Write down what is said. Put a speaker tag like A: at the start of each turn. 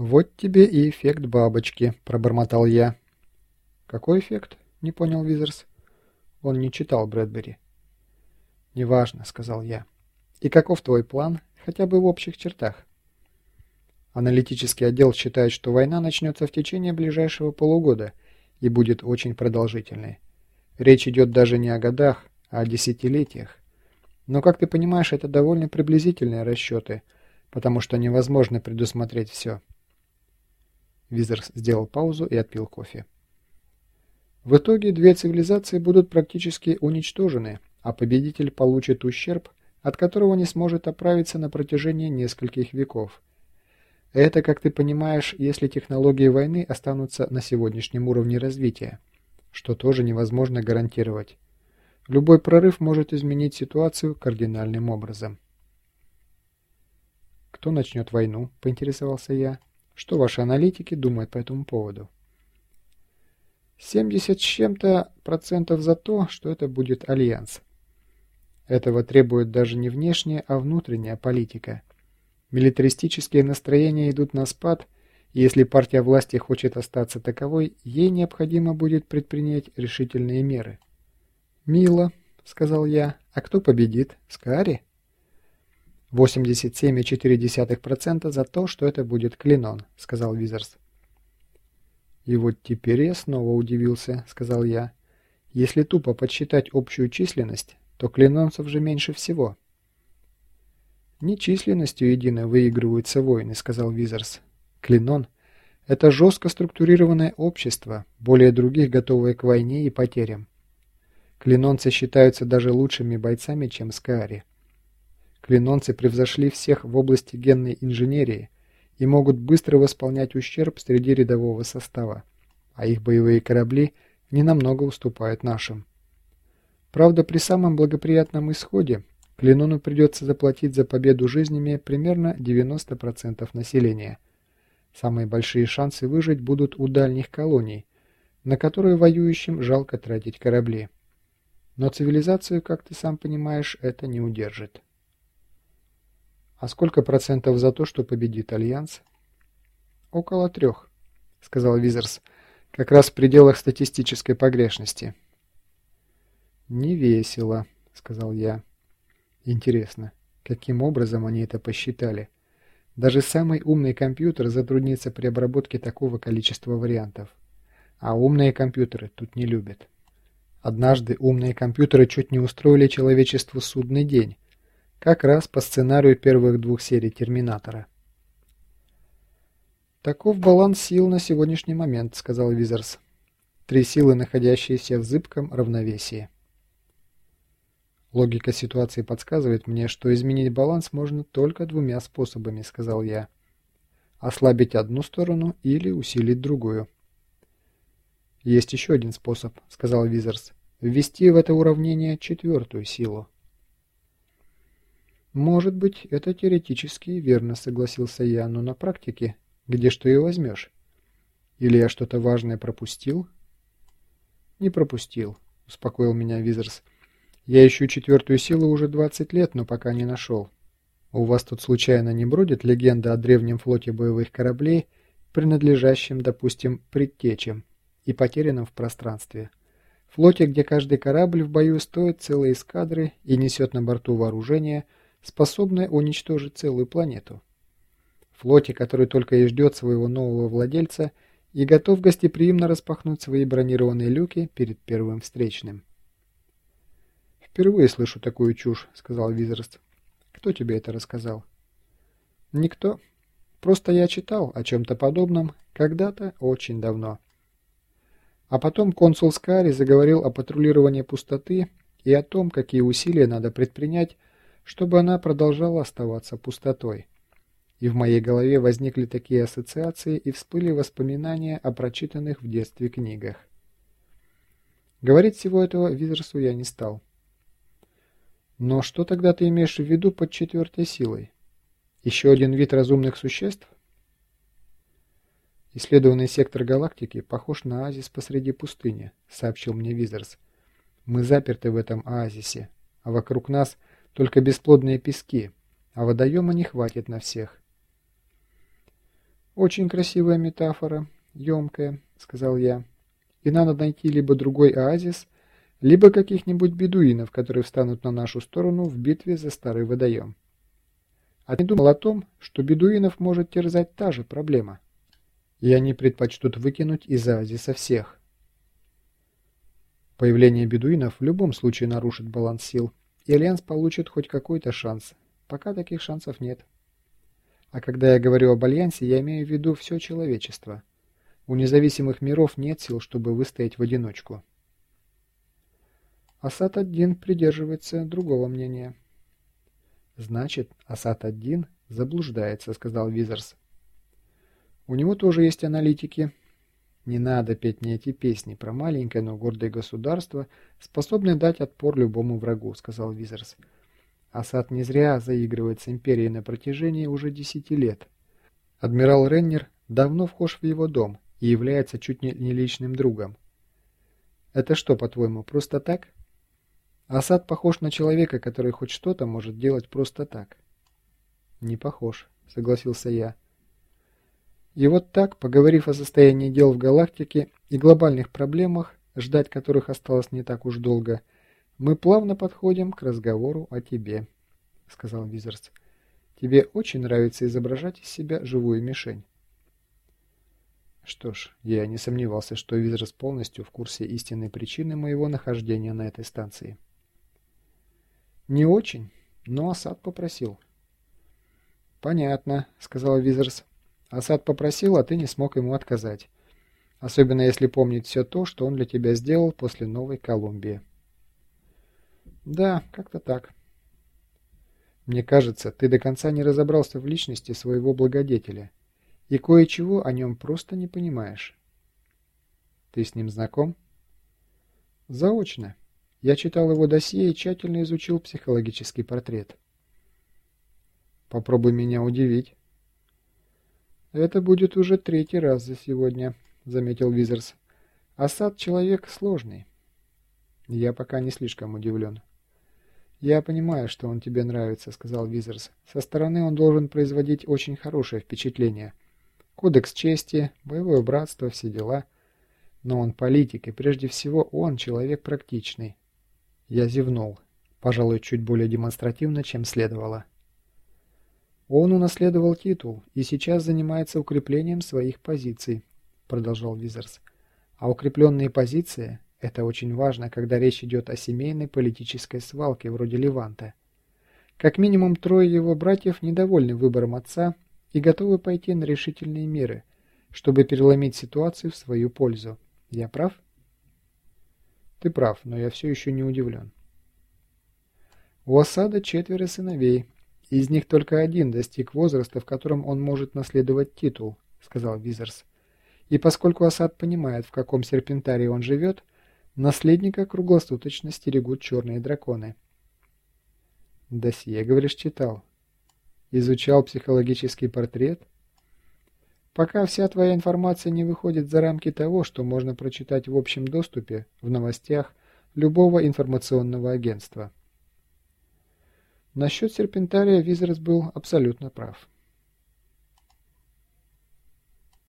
A: «Вот тебе и эффект бабочки», – пробормотал я. «Какой эффект?» – не понял Визерс. Он не читал Брэдбери. «Неважно», – сказал я. «И каков твой план, хотя бы в общих чертах?» Аналитический отдел считает, что война начнется в течение ближайшего полугода и будет очень продолжительной. Речь идет даже не о годах, а о десятилетиях. Но, как ты понимаешь, это довольно приблизительные расчеты, потому что невозможно предусмотреть все. Визерс сделал паузу и отпил кофе. В итоге две цивилизации будут практически уничтожены, а победитель получит ущерб, от которого не сможет оправиться на протяжении нескольких веков. Это, как ты понимаешь, если технологии войны останутся на сегодняшнем уровне развития, что тоже невозможно гарантировать. Любой прорыв может изменить ситуацию кардинальным образом. «Кто начнет войну?» – поинтересовался я. «Что ваши аналитики думают по этому поводу?» «70 с чем-то процентов за то, что это будет альянс. Этого требует даже не внешняя, а внутренняя политика. Милитаристические настроения идут на спад, и если партия власти хочет остаться таковой, ей необходимо будет предпринять решительные меры». «Мило», — сказал я. «А кто победит? Скари?» 87,4% за то, что это будет Клинон», — сказал Визерс. «И вот теперь я снова удивился», — сказал я. «Если тупо подсчитать общую численность, то клинонцев же меньше всего». «Не численностью едино выигрываются войны», — сказал Визерс. «Клинон — это жестко структурированное общество, более других готовое к войне и потерям. Клинонцы считаются даже лучшими бойцами, чем Скаари. Клинонцы превзошли всех в области генной инженерии и могут быстро восполнять ущерб среди рядового состава, а их боевые корабли ненамного уступают нашим. Правда, при самом благоприятном исходе Клинону придется заплатить за победу жизнями примерно 90% населения. Самые большие шансы выжить будут у дальних колоний, на которые воюющим жалко тратить корабли. Но цивилизацию, как ты сам понимаешь, это не удержит. А сколько процентов за то, что победит Альянс? Около трех, сказал Визерс, как раз в пределах статистической погрешности. Не весело, сказал я. Интересно, каким образом они это посчитали? Даже самый умный компьютер затруднится при обработке такого количества вариантов. А умные компьютеры тут не любят. Однажды умные компьютеры чуть не устроили человечеству судный день, как раз по сценарию первых двух серий «Терминатора». «Таков баланс сил на сегодняшний момент», — сказал Визерс. «Три силы, находящиеся в зыбком равновесии». «Логика ситуации подсказывает мне, что изменить баланс можно только двумя способами», — сказал я. «Ослабить одну сторону или усилить другую». «Есть еще один способ», — сказал Визерс. «Ввести в это уравнение четвертую силу». «Может быть, это теоретически верно», — согласился я, — «но на практике где что и возьмешь? Или я что-то важное пропустил?» «Не пропустил», — успокоил меня Визерс. «Я ищу четвертую силу уже 20 лет, но пока не нашел. У вас тут случайно не бродит легенда о древнем флоте боевых кораблей, принадлежащем, допустим, предтечам?» и потерянном в пространстве. Флоте, где каждый корабль в бою стоит целой эскадры и несет на борту вооружение, способное уничтожить целую планету. Флоте, который только и ждет своего нового владельца и готов гостеприимно распахнуть свои бронированные люки перед первым встречным. «Впервые слышу такую чушь», — сказал Визерст. «Кто тебе это рассказал?» «Никто. Просто я читал о чем-то подобном когда-то очень давно». А потом консул Скари заговорил о патрулировании пустоты и о том, какие усилия надо предпринять, чтобы она продолжала оставаться пустотой. И в моей голове возникли такие ассоциации и всплыли воспоминания о прочитанных в детстве книгах. Говорить всего этого Визерсу я не стал. Но что тогда ты имеешь в виду под четвертой силой? Еще один вид разумных существ? «Исследованный сектор галактики похож на оазис посреди пустыни», — сообщил мне Визерс. «Мы заперты в этом оазисе, а вокруг нас только бесплодные пески, а водоема не хватит на всех». «Очень красивая метафора, емкая», — сказал я. «И надо найти либо другой оазис, либо каких-нибудь бедуинов, которые встанут на нашу сторону в битве за старый водоем. А ты думал о том, что бедуинов может терзать та же проблема, и они предпочтут выкинуть из оазиса всех». Появление бедуинов в любом случае нарушит баланс сил, и Альянс получит хоть какой-то шанс. Пока таких шансов нет. А когда я говорю об Альянсе, я имею в виду все человечество. У независимых миров нет сил, чтобы выстоять в одиночку. Асад-1 придерживается другого мнения. «Значит, Асад-1 заблуждается», — сказал Визерс. «У него тоже есть аналитики, не надо петь мне эти песни про маленькое, но гордое государство, способное дать отпор любому врагу», — сказал Визерс. Асад не зря заигрывает с империей на протяжении уже десяти лет. Адмирал Реннер давно вхож в его дом и является чуть не личным другом. Это что, по-твоему, просто так? Асад похож на человека, который хоть что-то может делать просто так. Не похож, согласился я. И вот так, поговорив о состоянии дел в галактике и глобальных проблемах, ждать которых осталось не так уж долго, мы плавно подходим к разговору о тебе, — сказал Визерс. Тебе очень нравится изображать из себя живую мишень. Что ж, я не сомневался, что Визерс полностью в курсе истинной причины моего нахождения на этой станции. Не очень, но Асад попросил. Понятно, — сказал Визерс. Асад попросил, а ты не смог ему отказать. Особенно если помнить все то, что он для тебя сделал после Новой Колумбии. Да, как-то так. Мне кажется, ты до конца не разобрался в личности своего благодетеля. И кое-чего о нем просто не понимаешь. Ты с ним знаком? Заочно. Я читал его досье и тщательно изучил психологический портрет. Попробуй меня удивить. «Это будет уже третий раз за сегодня», — заметил Визерс. «Асад — человек сложный». «Я пока не слишком удивлен». «Я понимаю, что он тебе нравится», — сказал Визерс. «Со стороны он должен производить очень хорошее впечатление. Кодекс чести, боевое братство, все дела. Но он политик, и прежде всего он человек практичный». Я зевнул, пожалуй, чуть более демонстративно, чем следовало. Он унаследовал титул и сейчас занимается укреплением своих позиций, продолжал Визерс. А укрепленные позиции – это очень важно, когда речь идет о семейной политической свалке вроде Леванта. Как минимум трое его братьев недовольны выбором отца и готовы пойти на решительные меры, чтобы переломить ситуацию в свою пользу. Я прав? Ты прав, но я все еще не удивлен. У осада четверо сыновей, из них только один достиг возраста, в котором он может наследовать титул, сказал Визерс. И поскольку Асад понимает, в каком серпентарии он живет, наследника круглосуточно стерегут черные драконы. Досье, говоришь, читал? Изучал психологический портрет? Пока вся твоя информация не выходит за рамки того, что можно прочитать в общем доступе, в новостях, любого информационного агентства. Насчет серпентария Визерс был абсолютно прав.